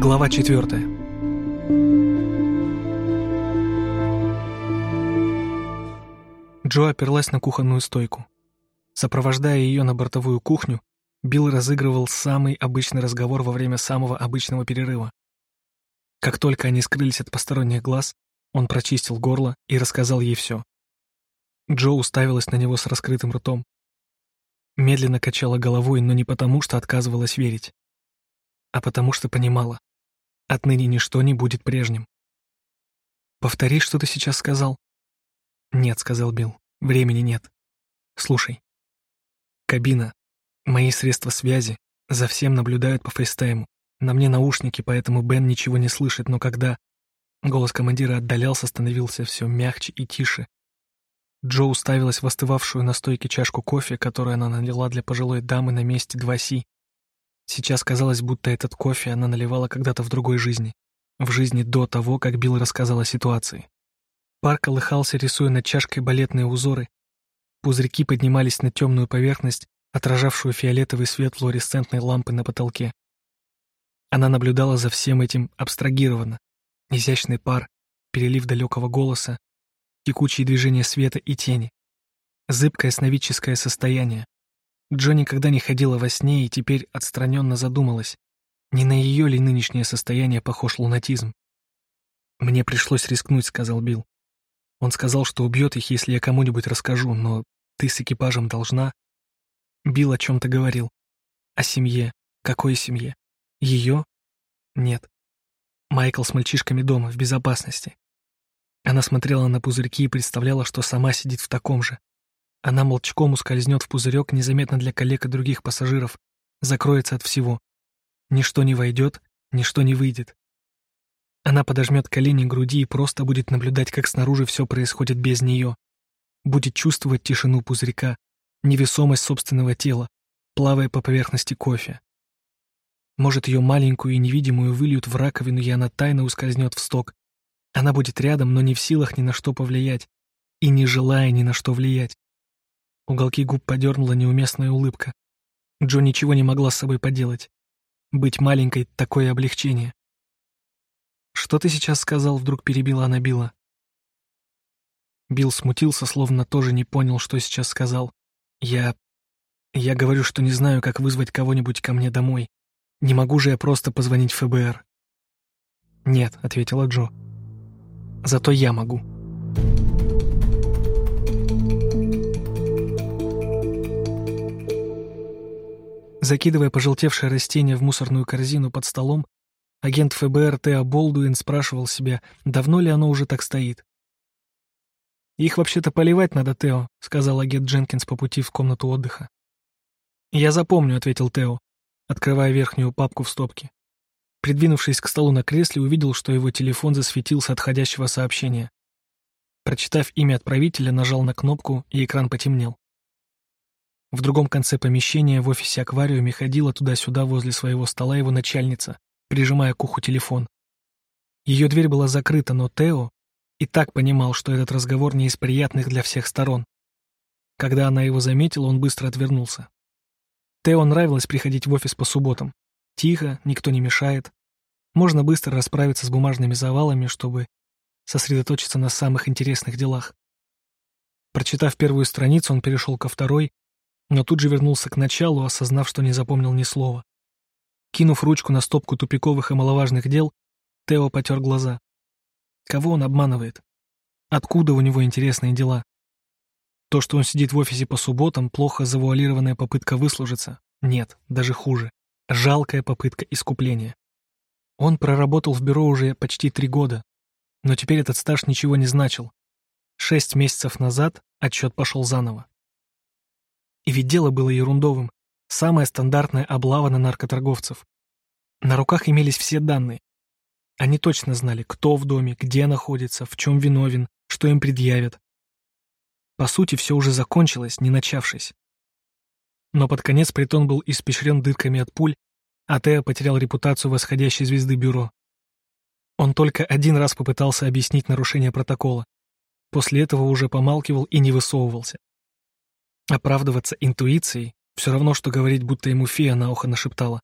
Глава четвертая. Джо оперлась на кухонную стойку. Сопровождая ее на бортовую кухню, Билл разыгрывал самый обычный разговор во время самого обычного перерыва. Как только они скрылись от посторонних глаз, он прочистил горло и рассказал ей все. Джо уставилась на него с раскрытым ртом. Медленно качала головой, но не потому, что отказывалась верить, а потому что понимала. Отныне ничто не будет прежним. «Повтори, что ты сейчас сказал». «Нет», — сказал Билл, — «времени нет. Слушай. Кабина, мои средства связи, за всем наблюдают по фейстайму. На мне наушники, поэтому Бен ничего не слышит, но когда...» Голос командира отдалялся, становился все мягче и тише. Джо уставилась в остывавшую на стойке чашку кофе, которую она налила для пожилой дамы на месте 2Си. Сейчас казалось, будто этот кофе она наливала когда-то в другой жизни. В жизни до того, как Билл рассказал о ситуации. Пар колыхался, рисуя над чашкой балетные узоры. Пузырьки поднимались на темную поверхность, отражавшую фиолетовый свет флуоресцентной лампы на потолке. Она наблюдала за всем этим абстрагированно. Изящный пар, перелив далекого голоса, текучие движения света и тени. Зыбкое сновидческое состояние. Джо никогда не ходила во сне и теперь отстраненно задумалась, не на ее ли нынешнее состояние похож лунатизм. «Мне пришлось рискнуть», — сказал Билл. Он сказал, что убьет их, если я кому-нибудь расскажу, но ты с экипажем должна. Билл о чем-то говорил. О семье. Какой семье? Ее? Нет. Майкл с мальчишками дома, в безопасности. Она смотрела на пузырьки и представляла, что сама сидит в таком же. Она молчком ускользнет в пузырек незаметно для коллег и других пассажиров, закроется от всего. Ничто не войдет, ничто не выйдет. Она подожмет колени груди и просто будет наблюдать, как снаружи все происходит без нее. Будет чувствовать тишину пузырька, невесомость собственного тела, плавая по поверхности кофе. Может, ее маленькую и невидимую выльют в раковину, и она тайно ускользнет в сток, она будет рядом, но не в силах ни на что повлиять и не желая ни на что влиять. Уголки губ подернула неуместная улыбка. Джо ничего не могла с собой поделать. Быть маленькой — такое облегчение. «Что ты сейчас сказал?» — вдруг перебила она Билла. Билл смутился, словно тоже не понял, что сейчас сказал. «Я... я говорю, что не знаю, как вызвать кого-нибудь ко мне домой. Не могу же я просто позвонить в ФБР». «Нет», — ответила Джо. Зато я могу. Закидывая пожелтевшее растение в мусорную корзину под столом, агент ФБР Тео Болдуин спрашивал себя, давно ли оно уже так стоит. «Их вообще-то поливать надо, Тео», — сказал агент Дженкинс по пути в комнату отдыха. «Я запомню», — ответил Тео, открывая верхнюю папку в стопке. Придвинувшись к столу на кресле, увидел, что его телефон засветился от входящего сообщения. Прочитав имя отправителя, нажал на кнопку, и экран потемнел. В другом конце помещения в офисе аквариуме ходила туда-сюда возле своего стола его начальница, прижимая к уху телефон. Ее дверь была закрыта, но Тео и так понимал, что этот разговор не из приятных для всех сторон. Когда она его заметила, он быстро отвернулся. Тео нравилось приходить в офис по субботам. Тихо, никто не мешает. Можно быстро расправиться с бумажными завалами, чтобы сосредоточиться на самых интересных делах. Прочитав первую страницу, он перешел ко второй, но тут же вернулся к началу, осознав, что не запомнил ни слова. Кинув ручку на стопку тупиковых и маловажных дел, Тео потер глаза. Кого он обманывает? Откуда у него интересные дела? То, что он сидит в офисе по субботам, плохо завуалированная попытка выслужиться? Нет, даже хуже. Жалкая попытка искупления. Он проработал в бюро уже почти три года, но теперь этот стаж ничего не значил. Шесть месяцев назад отчет пошел заново. И ведь дело было ерундовым. Самая стандартная облава на наркоторговцев. На руках имелись все данные. Они точно знали, кто в доме, где находится, в чем виновен, что им предъявят. По сути, все уже закончилось, не начавшись. Но под конец притон был испещрен дырками от пуль, а Тео потерял репутацию восходящей звезды бюро. Он только один раз попытался объяснить нарушение протокола. После этого уже помалкивал и не высовывался. Оправдываться интуицией — все равно, что говорить, будто ему фея на ухо нашептала.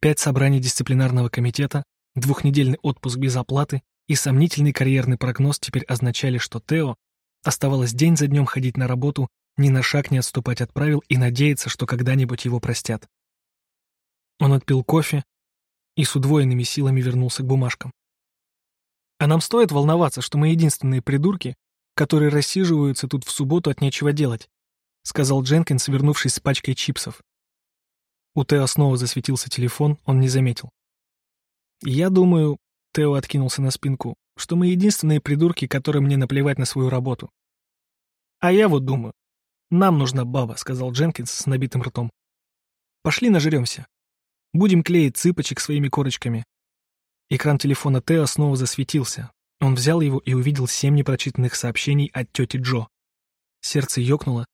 Пять собраний дисциплинарного комитета, двухнедельный отпуск без оплаты и сомнительный карьерный прогноз теперь означали, что Тео оставалось день за днем ходить на работу, ни на шаг не отступать от правил и надеяться, что когда-нибудь его простят. Он отпил кофе и с удвоенными силами вернулся к бумажкам. А нам стоит волноваться, что мы единственные придурки, которые рассиживаются тут в субботу от нечего делать, сказал Дженкинс, вернувшись с пачкой чипсов. У Тео снова засветился телефон, он не заметил. «Я думаю...» — Тео откинулся на спинку что мы единственные придурки, которым не наплевать на свою работу. А я вот думаю, нам нужна баба, сказал Дженкинс с набитым ртом. Пошли нажремся. Будем клеить цыпочек своими корочками. Экран телефона Тео снова засветился. Он взял его и увидел семь непрочитанных сообщений от тети Джо. Сердце ёкнуло.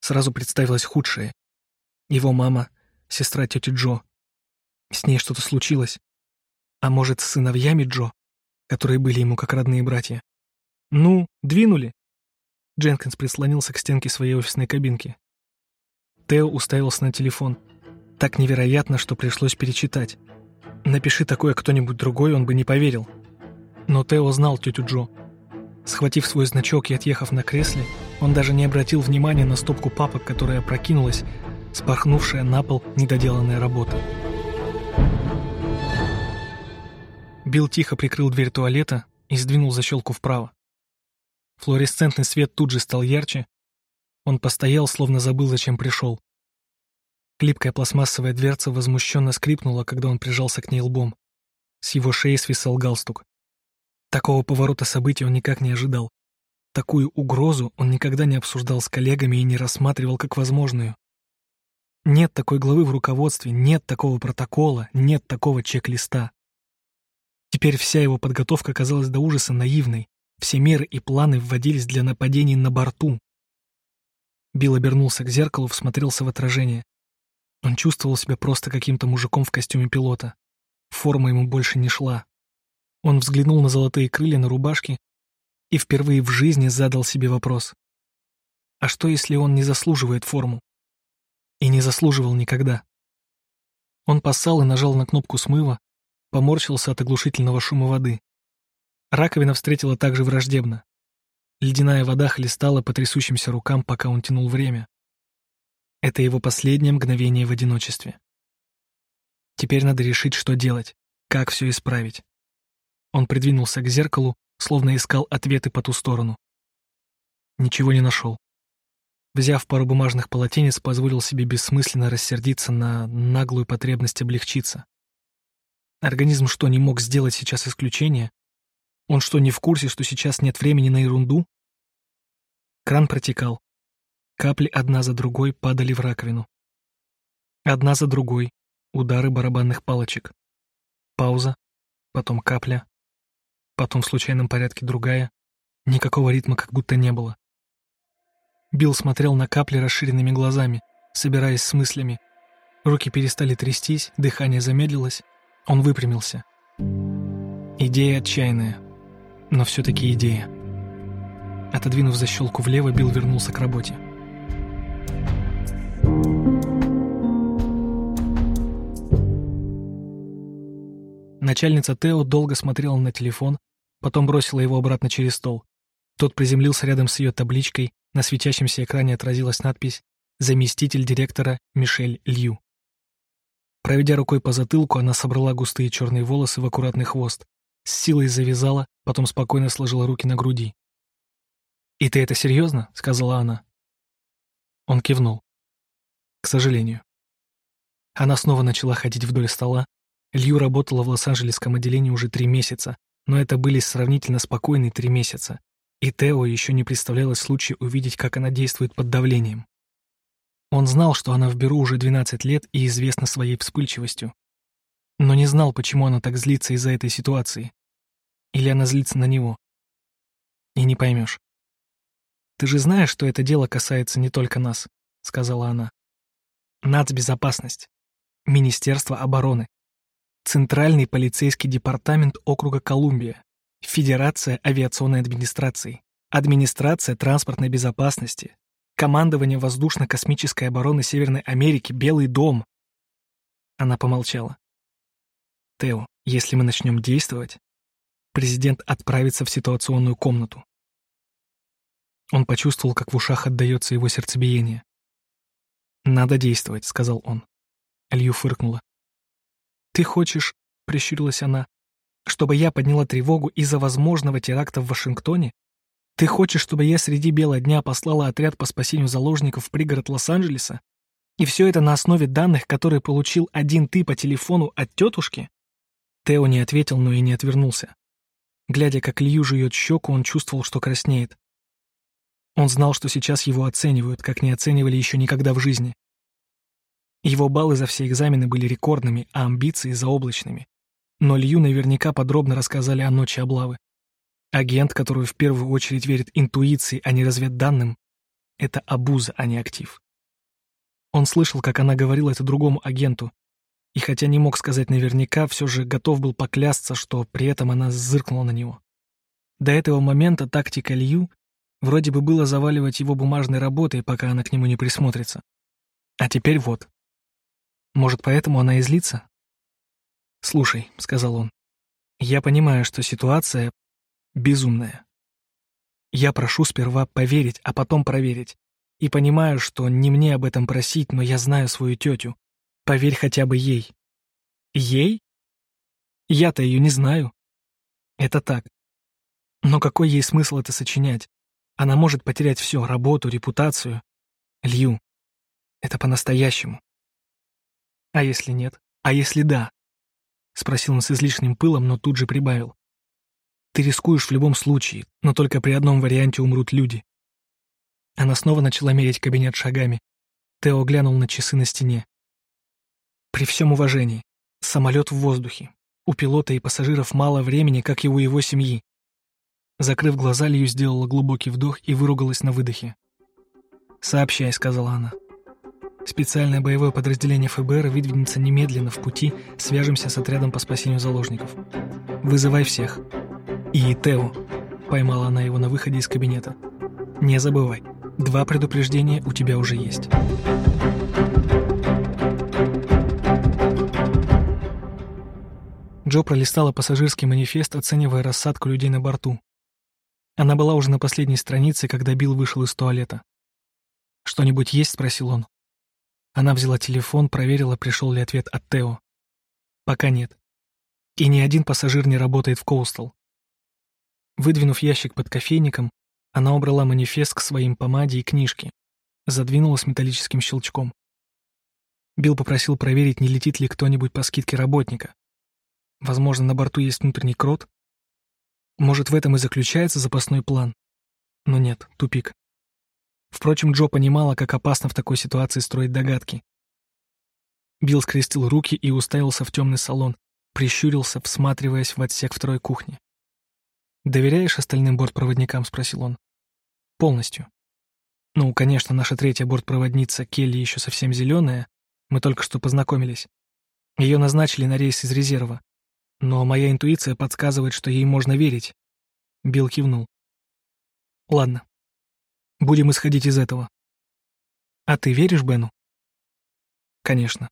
Сразу представилось худшее. Его мама, сестра тети Джо. С ней что-то случилось. А может, с сыновьями Джо? которые были ему как родные братья. «Ну, двинули!» Дженкинс прислонился к стенке своей офисной кабинки. Тео уставился на телефон. Так невероятно, что пришлось перечитать. Напиши такое кто-нибудь другой, он бы не поверил. Но Тео знал тетю Джо. Схватив свой значок и отъехав на кресле, он даже не обратил внимания на стопку папок, которая прокинулась, спорхнувшая на пол недоделанная работа. Билл тихо прикрыл дверь туалета и сдвинул защелку вправо. Флуоресцентный свет тут же стал ярче. Он постоял, словно забыл, зачем пришел. Клипкая пластмассовая дверца возмущенно скрипнула, когда он прижался к ней лбом. С его шеи свисал галстук. Такого поворота событий он никак не ожидал. Такую угрозу он никогда не обсуждал с коллегами и не рассматривал как возможную. Нет такой главы в руководстве, нет такого протокола, нет такого чек-листа. Теперь вся его подготовка казалась до ужаса наивной, все меры и планы вводились для нападений на борту. Билл обернулся к зеркалу, всмотрелся в отражение. Он чувствовал себя просто каким-то мужиком в костюме пилота. Форма ему больше не шла. Он взглянул на золотые крылья на рубашке и впервые в жизни задал себе вопрос. А что, если он не заслуживает форму? И не заслуживал никогда. Он поссал и нажал на кнопку смыва, поморщился от оглушительного шума воды. Раковина встретила также враждебно. Ледяная вода хлестала по трясущимся рукам, пока он тянул время. Это его последнее мгновение в одиночестве. Теперь надо решить, что делать, как все исправить. Он придвинулся к зеркалу, словно искал ответы по ту сторону. Ничего не нашел. Взяв пару бумажных полотенец, позволил себе бессмысленно рассердиться на наглую потребность облегчиться. Организм что, не мог сделать сейчас исключение? Он что, не в курсе, что сейчас нет времени на ерунду? Кран протекал. Капли одна за другой падали в раковину. Одна за другой удары барабанных палочек. Пауза, потом капля, потом в случайном порядке другая. Никакого ритма как будто не было. Билл смотрел на капли расширенными глазами, собираясь с мыслями. Руки перестали трястись, дыхание замедлилось. Он выпрямился. Идея отчаянная, но все-таки идея. Отодвинув защелку влево, Билл вернулся к работе. Начальница Тео долго смотрела на телефон, потом бросила его обратно через стол. Тот приземлился рядом с ее табличкой, на светящемся экране отразилась надпись «Заместитель директора Мишель Лью». Проведя рукой по затылку, она собрала густые черные волосы в аккуратный хвост, с силой завязала, потом спокойно сложила руки на груди. «И ты это серьезно?» — сказала она. Он кивнул. «К сожалению». Она снова начала ходить вдоль стола. Лью работала в Лос-Анджелесском отделении уже три месяца, но это были сравнительно спокойные три месяца, и Тео еще не представлялось случая увидеть, как она действует под давлением. Он знал, что она в бюро уже 12 лет и известна своей вспыльчивостью. Но не знал, почему она так злится из-за этой ситуации. Или она злится на него. И не поймешь. «Ты же знаешь, что это дело касается не только нас», — сказала она. «Нацбезопасность. Министерство обороны. Центральный полицейский департамент округа Колумбия. Федерация авиационной администрации. Администрация транспортной безопасности. Командование воздушно-космической обороны Северной Америки, Белый дом. Она помолчала. Тео, если мы начнем действовать, президент отправится в ситуационную комнату. Он почувствовал, как в ушах отдается его сердцебиение. «Надо действовать», — сказал он. Лью фыркнула. «Ты хочешь, — прищурилась она, — чтобы я подняла тревогу из-за возможного теракта в Вашингтоне? Ты хочешь, чтобы я среди бела дня послала отряд по спасению заложников в пригород Лос-Анджелеса? И все это на основе данных, которые получил один ты по телефону от тетушки?» Тео не ответил, но и не отвернулся. Глядя, как Лью жует щеку, он чувствовал, что краснеет. Он знал, что сейчас его оценивают, как не оценивали еще никогда в жизни. Его баллы за все экзамены были рекордными, а амбиции — заоблачными. Но Лью наверняка подробно рассказали о ночи облавы. Агент, который в первую очередь верит интуиции, а не разведданным, — это абуза, а не актив. Он слышал, как она говорила это другому агенту, и хотя не мог сказать наверняка, все же готов был поклясться, что при этом она зыркнула на него. До этого момента тактика Лью вроде бы было заваливать его бумажной работой, пока она к нему не присмотрится. А теперь вот. Может, поэтому она и злится? «Слушай», — сказал он, — «я понимаю, что ситуация безумная. Я прошу сперва поверить, а потом проверить. И понимаю, что не мне об этом просить, но я знаю свою тетю. Поверь хотя бы ей». «Ей? Я-то ее не знаю». «Это так. Но какой ей смысл это сочинять? Она может потерять все — работу, репутацию. Лью, это по-настоящему. А если нет? А если да? Спросил он с излишним пылом, но тут же прибавил. Ты рискуешь в любом случае, но только при одном варианте умрут люди. Она снова начала мерить кабинет шагами. Тео глянул на часы на стене. При всем уважении, самолет в воздухе. У пилота и пассажиров мало времени, как и у его семьи. Закрыв глаза, Лью сделала глубокий вдох и выругалась на выдохе. «Сообщай», — сказала она. Специальное боевое подразделение ФБР выдвинется немедленно в пути, свяжемся с отрядом по спасению заложников. Вызывай всех. И Тео. Поймала она его на выходе из кабинета. Не забывай, два предупреждения у тебя уже есть. Джо пролистала пассажирский манифест, оценивая рассадку людей на борту. Она была уже на последней странице, когда Билл вышел из туалета. «Что-нибудь есть?» — спросил он. Она взяла телефон, проверила, пришел ли ответ от Тео. Пока нет. И ни один пассажир не работает в Коустал. Выдвинув ящик под кофейником, она убрала манифест к своим помаде и книжке, с металлическим щелчком. Билл попросил проверить, не летит ли кто-нибудь по скидке работника. Возможно, на борту есть внутренний крот. Может, в этом и заключается запасной план. Но нет, тупик. Впрочем, Джо понимала, как опасно в такой ситуации строить догадки. Билл скрестил руки и уставился в темный салон, прищурился, всматриваясь в отсек второй кухни. «Доверяешь остальным бортпроводникам?» — спросил он. «Полностью. Ну, конечно, наша третья бортпроводница Келли еще совсем зеленая, мы только что познакомились. Ее назначили на рейс из резерва. Но моя интуиция подсказывает, что ей можно верить». Билл кивнул. «Ладно, Будем исходить из этого. А ты веришь Бену? Конечно.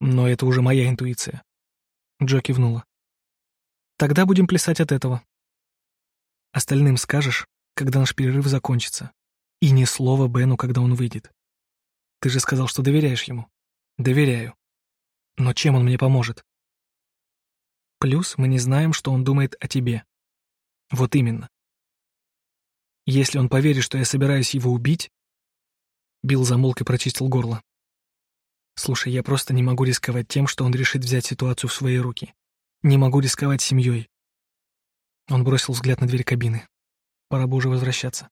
Но это уже моя интуиция. Джо кивнула. Тогда будем плясать от этого. Остальным скажешь, когда наш перерыв закончится. И ни слова Бену, когда он выйдет. Ты же сказал, что доверяешь ему. Доверяю. Но чем он мне поможет? Плюс мы не знаем, что он думает о тебе. Вот именно. Если он поверит, что я собираюсь его убить...» Билл замолк и прочистил горло. «Слушай, я просто не могу рисковать тем, что он решит взять ситуацию в свои руки. Не могу рисковать семьей». Он бросил взгляд на дверь кабины. Пора бы уже возвращаться.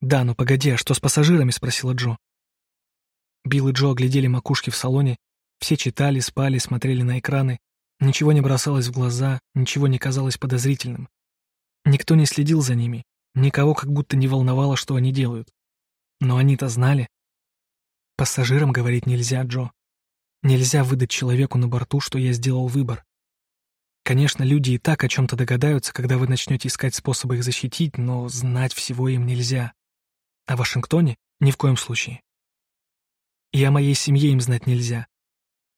«Да, но погоди, а что с пассажирами?» — спросила Джо. Билл и Джо оглядели макушки в салоне, все читали, спали, смотрели на экраны, ничего не бросалось в глаза, ничего не казалось подозрительным. Никто не следил за ними, Никого как будто не волновало, что они делают. Но они-то знали. Пассажирам говорить нельзя, Джо. Нельзя выдать человеку на борту, что я сделал выбор. Конечно, люди и так о чем-то догадаются, когда вы начнете искать способы их защитить, но знать всего им нельзя. В Вашингтоне ни в коем случае. И о моей семье им знать нельзя.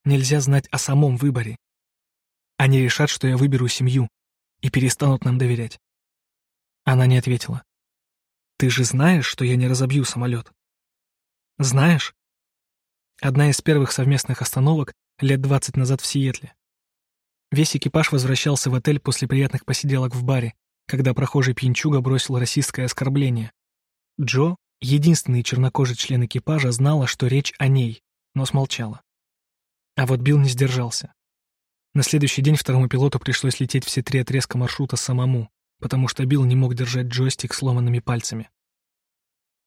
Нельзя знать о самом выборе. Они решат, что я выберу семью, и перестанут нам доверять. Она не ответила. Ты же знаешь, что я не разобью самолет? Знаешь? Одна из первых совместных остановок лет двадцать назад в Сиэтле. Весь экипаж возвращался в отель после приятных посиделок в баре, когда прохожий пьянчуга бросил расистское оскорбление. Джо, единственный чернокожий член экипажа, знала, что речь о ней, но смолчала. А вот Билл не сдержался. На следующий день второму пилоту пришлось лететь все три отрезка маршрута самому, потому что Билл не мог держать джойстик сломанными пальцами.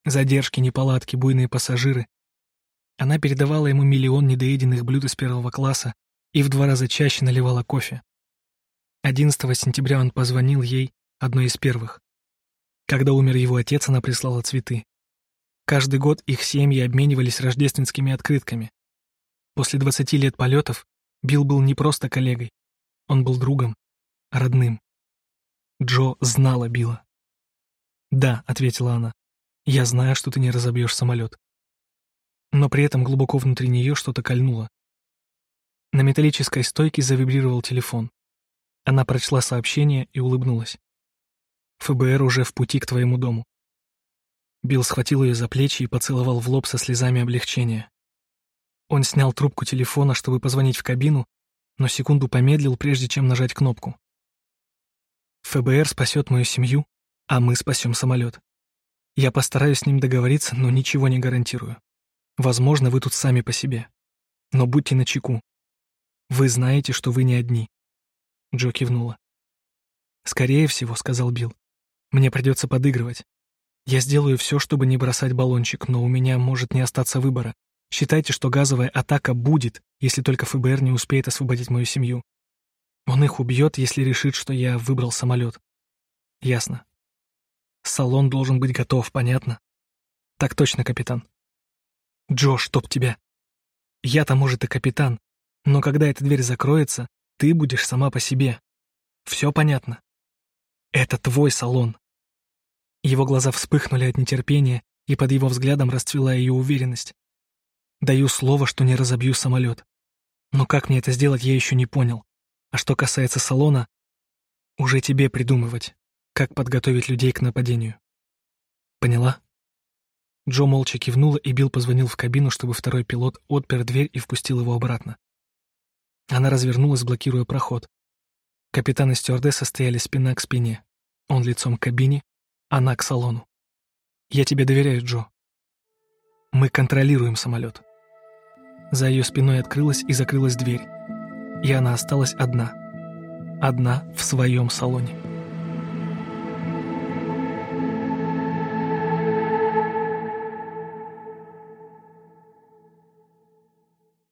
Задержки, неполадки, буйные пассажиры. Она передавала ему миллион недоеденных блюд из первого класса и в два раза чаще наливала кофе. 11 сентября он позвонил ей, одной из первых. Когда умер его отец, она прислала цветы. Каждый год их семьи обменивались рождественскими открытками. После 20 лет полетов Билл был не просто коллегой, он был другом, родным. Джо знала Билла. «Да», — ответила она, — «я знаю, что ты не разобьешь самолет». Но при этом глубоко внутри нее что-то кольнуло. На металлической стойке завибрировал телефон. Она прочла сообщение и улыбнулась. ФБР уже в пути к твоему дому». Билл схватил ее за плечи и поцеловал в лоб со слезами облегчения. Он снял трубку телефона, чтобы позвонить в кабину, но секунду помедлил, прежде чем нажать кнопку. «ФБР спасет мою семью, а мы спасем самолет. Я постараюсь с ним договориться, но ничего не гарантирую. Возможно, вы тут сами по себе. Но будьте начеку. Вы знаете, что вы не одни». Джо кивнула. «Скорее всего», — сказал Билл, мне придется подыгрывать. Я сделаю все, чтобы не бросать баллончик, но у меня может не остаться выбора. Считайте, что газовая атака будет, если только ФБР не успеет освободить мою семью. Он их убьет, если решит, что я выбрал самолет. Ясно. Салон должен быть готов, понятно? Так точно, капитан. Джо, чтоб тебя. Я-то, может, и капитан, но когда эта дверь закроется, ты будешь сама по себе. Все понятно? Это твой салон. Его глаза вспыхнули от нетерпения, и под его взглядом расцвела ее уверенность. Даю слово, что не разобью самолет. Но как мне это сделать, я еще не понял. А что касается салона, уже тебе придумывать, как подготовить людей к нападению. Поняла? Джо молча кивнула, и Билл позвонил в кабину, чтобы второй пилот отпер дверь и впустил его обратно. Она развернулась, блокируя проход. Капитан и стюардесса стояли спина к спине. Он лицом к кабине, она к салону. Я тебе доверяю, Джо. Мы контролируем самолет. За ее спиной открылась и закрылась дверь. И она осталась одна. Одна в своем салоне.